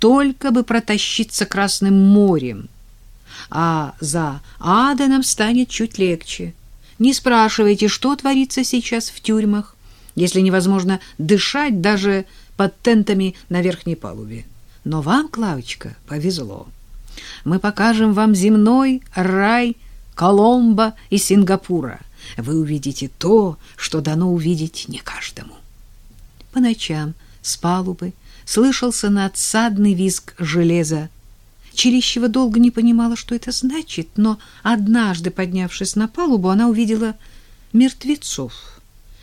только бы протащиться Красным морем. А за Аденом станет чуть легче. Не спрашивайте, что творится сейчас в тюрьмах, если невозможно дышать даже под тентами на верхней палубе. Но вам, Клавочка, повезло. Мы покажем вам земной рай Коломбо и Сингапура. Вы увидите то, что дано увидеть не каждому. По ночам с палубы слышался надсадный визг железа. Челищева долго не понимала, что это значит, но однажды, поднявшись на палубу, она увидела мертвецов,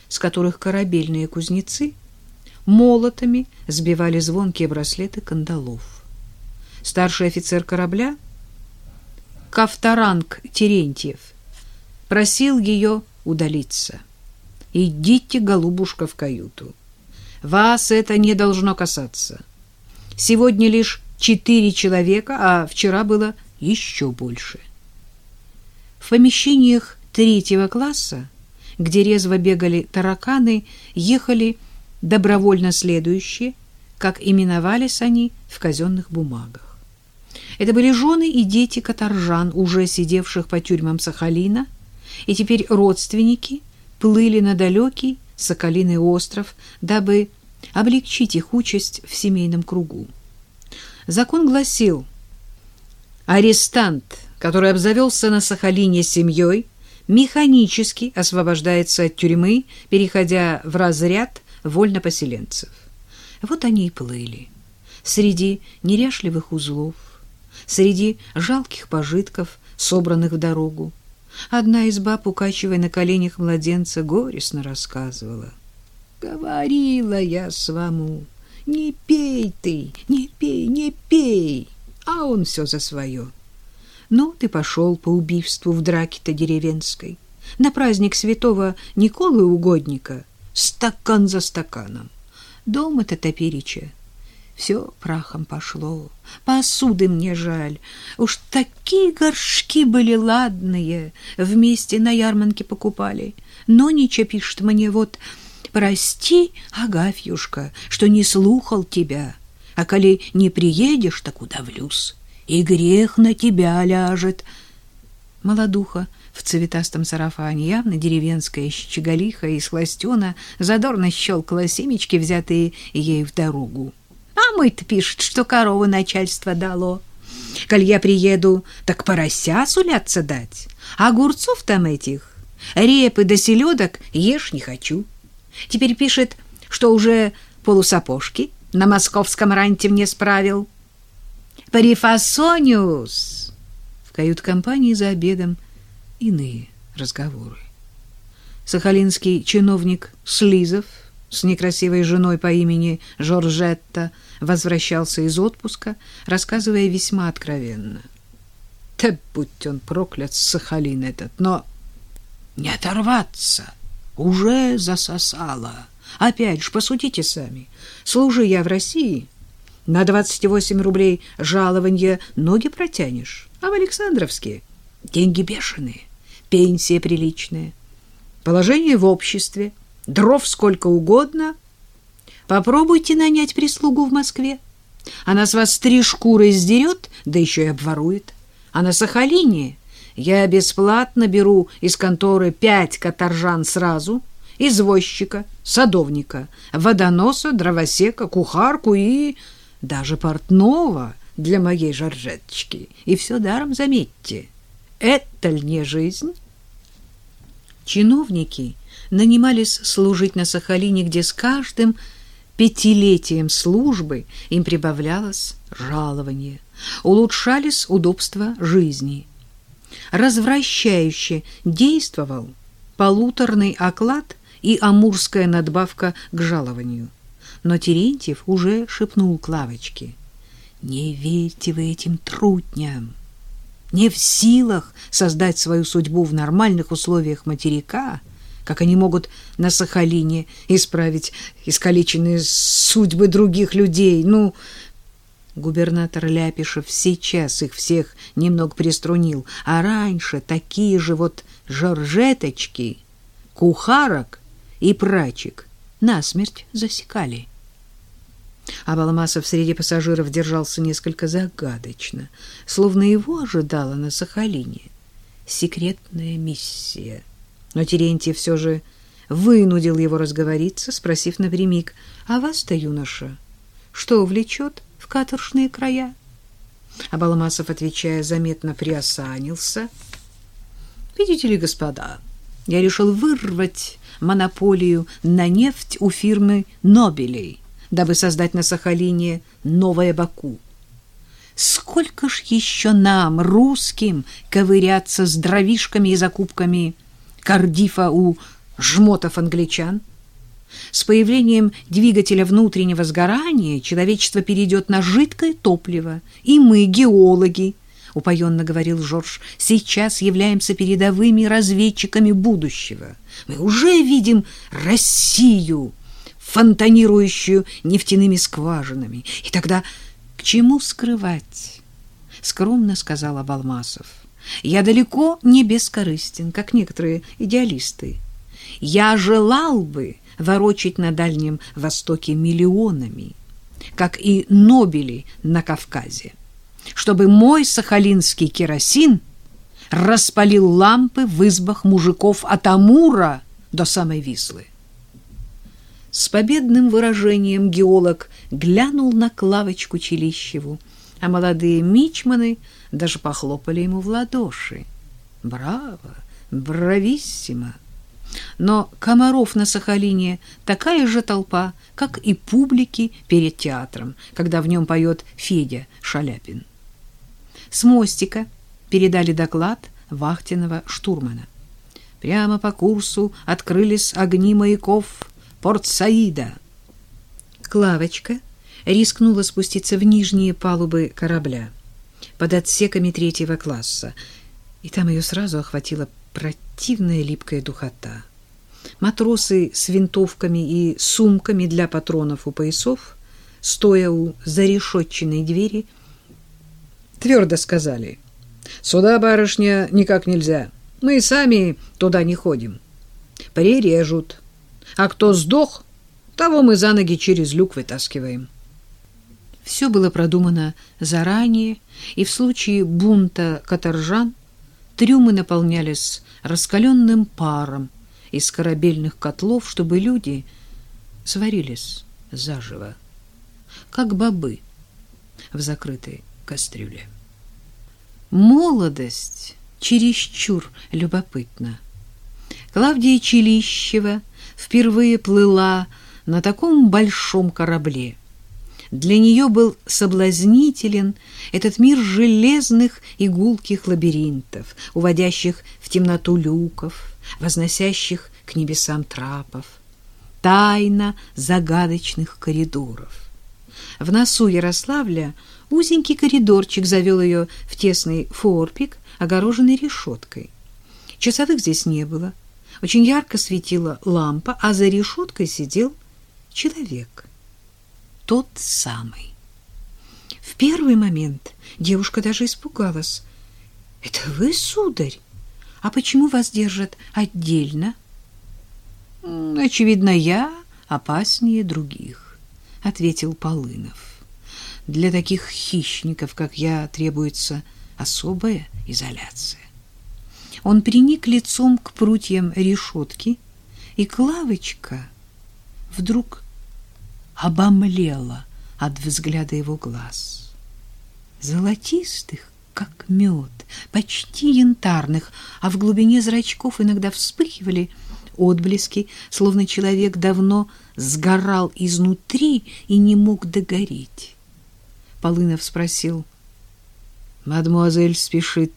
с которых корабельные кузнецы молотами сбивали звонкие браслеты кандалов. Старший офицер корабля, Кавторанг Терентьев, просил ее удалиться. «Идите, голубушка, в каюту. Вас это не должно касаться. Сегодня лишь четыре человека, а вчера было еще больше. В помещениях третьего класса, где резво бегали тараканы, ехали добровольно следующие, как именовались они в казенных бумагах. Это были жены и дети каторжан, уже сидевших по тюрьмам Сахалина, и теперь родственники плыли на далекий Соколиный остров, дабы облегчить их участь в семейном кругу. Закон гласил, арестант, который обзавелся на Сахалине семьей, механически освобождается от тюрьмы, переходя в разряд вольнопоселенцев. Вот они и плыли. Среди неряшливых узлов, среди жалких пожитков, собранных в дорогу. Одна из баб, укачивая на коленях младенца, горестно рассказывала. «Говорила я свому, не пей ты, не пей, не пей!» А он все за свое. Ну, ты пошел по убийству в драке-то деревенской. На праздник святого Николы Угодника стакан за стаканом. Дома-то топереча все прахом пошло. Посуды мне жаль. Уж такие горшки были ладные, вместе на ярмарке покупали. Но ничего пишет мне вот, прости, Агафьюшка, что не слухал тебя, а коли не приедешь, так удавлюсь, и грех на тебя ляжет. Молодуха в цветастом сарафане, явно деревенская щеголиха и сластена, задорно щелкала семечки, взятые ей в дорогу. А мой-то пишет, что корову начальство дало. Коль я приеду, так порося суляться дать. Огурцов там этих, репы да селедок ешь не хочу. Теперь пишет, что уже полусапожки на московском ранте мне справил. Парифасониус! В кают-компании за обедом иные разговоры. Сахалинский чиновник Слизов с некрасивой женой по имени Жоржетта возвращался из отпуска, рассказывая весьма откровенно. Да будь он проклят, Сахалин этот, но не оторваться, уже засосало. Опять же, посудите сами, служи я в России, на 28 рублей жалования ноги протянешь, а в Александровске деньги бешеные, пенсия приличная, положение в обществе — дров сколько угодно. Попробуйте нанять прислугу в Москве. Она с вас три шкуры сдерет, да еще и обворует. А на Сахалине я бесплатно беру из конторы пять каторжан сразу, извозчика, садовника, водоноса, дровосека, кухарку и даже портного для моей жаржеточки. И все даром, заметьте. Это ли не жизнь? Чиновники — нанимались служить на Сахалине, где с каждым пятилетием службы им прибавлялось жалование, улучшались удобства жизни. Развращающе действовал полуторный оклад и амурская надбавка к жалованию. Но Терентьев уже шепнул Клавочке. «Не верьте вы этим трутням. Не в силах создать свою судьбу в нормальных условиях материка — как они могут на Сахалине исправить искалеченные судьбы других людей. Ну, губернатор Ляпишев сейчас их всех немного приструнил, а раньше такие же вот жоржеточки, кухарок и прачек насмерть засекали. А Балмасов среди пассажиров держался несколько загадочно, словно его ожидала на Сахалине секретная миссия. Но Терентий все же вынудил его разговориться, спросив напрямик, «А вас-то, юноша, что влечет в каторжные края?» А отвечая, заметно приосанился. «Видите ли, господа, я решил вырвать монополию на нефть у фирмы «Нобелей», дабы создать на Сахалине новое Баку. Сколько ж еще нам, русским, ковыряться с дровишками и закупками Кардифа у жмотов-англичан? С появлением двигателя внутреннего сгорания человечество перейдет на жидкое топливо, и мы, геологи, упоенно говорил Жорж, сейчас являемся передовыми разведчиками будущего. Мы уже видим Россию, фонтанирующую нефтяными скважинами. И тогда к чему скрывать? Скромно сказал Абалмасов. Я далеко не бескорыстен, как некоторые идеалисты. Я желал бы ворочать на Дальнем Востоке миллионами, как и Нобели на Кавказе чтобы мой сахалинский керосин распалил лампы в избах мужиков от Амура до самой Вислы. С победным выражением геолог глянул на Клавочку Челищеву, а молодые мичманы даже похлопали ему в ладоши. Браво! Брависсимо! Но комаров на Сахалине такая же толпа, как и публики перед театром, когда в нем поет Федя Шаляпин. С мостика передали доклад вахтенного штурмана. Прямо по курсу открылись огни маяков Порт-Саида. Клавочка рискнула спуститься в нижние палубы корабля под отсеками третьего класса, и там ее сразу охватила противная липкая духота. Матросы с винтовками и сумками для патронов у поясов, стоя у зарешетченной двери, твердо сказали. «Сюда, барышня, никак нельзя. Мы и сами туда не ходим. Прирежут. А кто сдох, того мы за ноги через люк вытаскиваем». Все было продумано заранее, и в случае бунта каторжан трюмы наполнялись раскаленным паром из корабельных котлов, чтобы люди сварились заживо, как бобы в закрытой кастрюле. Молодость чересчур любопытна. Клавдия Челищева впервые плыла на таком большом корабле. Для нее был соблазнителен этот мир железных и гулких лабиринтов, уводящих в темноту люков, возносящих к небесам трапов, тайна загадочных коридоров. В носу Ярославля Узенький коридорчик завел ее в тесный форпик, огороженный решеткой. Часовых здесь не было. Очень ярко светила лампа, а за решеткой сидел человек. Тот самый. В первый момент девушка даже испугалась. — Это вы, сударь? А почему вас держат отдельно? — Очевидно, я опаснее других, — ответил Полынов. Для таких хищников, как я, требуется особая изоляция. Он приник лицом к прутьям решетки, и Клавочка вдруг обомлела от взгляда его глаз. Золотистых, как мед, почти янтарных, а в глубине зрачков иногда вспыхивали отблески, словно человек давно сгорал изнутри и не мог догореть. Полынов спросил. «Мадемуазель спешит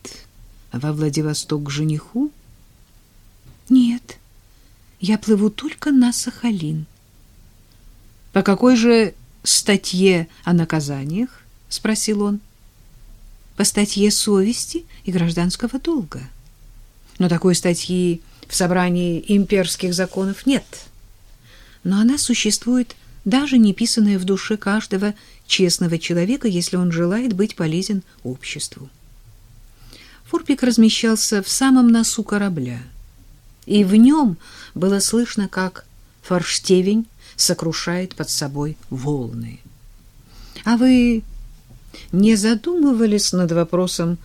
во Владивосток к жениху?» «Нет, я плыву только на Сахалин». «По какой же статье о наказаниях?» — спросил он. «По статье совести и гражданского долга». «Но такой статьи в собрании имперских законов нет. Но она существует даже не писанная в душе каждого честного человека, если он желает быть полезен обществу. Форпик размещался в самом носу корабля, и в нем было слышно, как форштевень сокрушает под собой волны. А вы не задумывались над вопросом,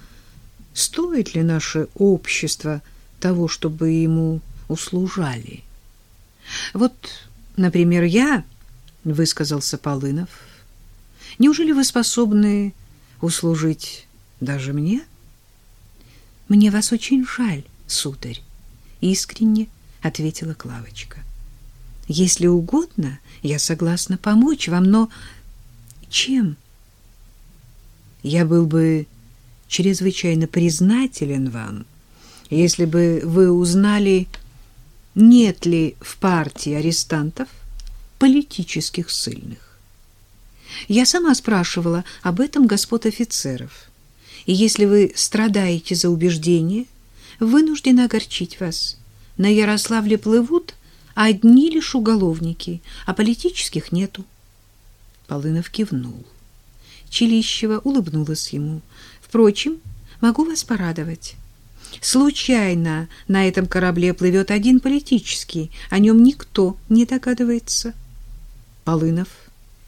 стоит ли наше общество того, чтобы ему услужали? Вот, например, я, высказался Полынов, неужели вы способны услужить даже мне? Мне вас очень жаль, сударь, искренне ответила Клавочка. Если угодно, я согласна помочь вам, но чем? Я был бы чрезвычайно признателен вам, если бы вы узнали, нет ли в партии арестантов политических ссыльных. Я сама спрашивала об этом господ офицеров. И если вы страдаете за убеждение, вынуждена огорчить вас. На Ярославле плывут одни лишь уголовники, а политических нету. Полынов кивнул. Челищева улыбнулась ему. Впрочем, могу вас порадовать. Случайно на этом корабле плывет один политический, о нем никто не догадывается. Полынов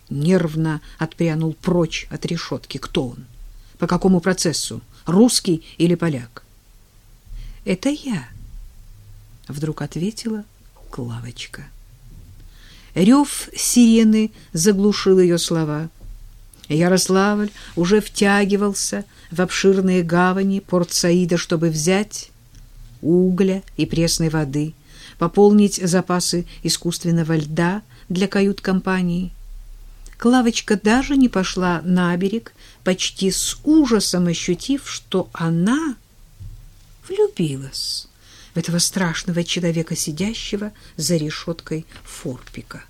нервно отпрянул прочь от решетки. Кто он? По какому процессу? Русский или поляк? Это я, вдруг ответила Клавочка. Рев сирены заглушил ее слова. Ярославль уже втягивался в обширные гавани Порт-Саида, чтобы взять угля и пресной воды, пополнить запасы искусственного льда для кают-компании. Клавочка даже не пошла на берег, почти с ужасом ощутив, что она влюбилась этого страшного человека, сидящего за решеткой форпика.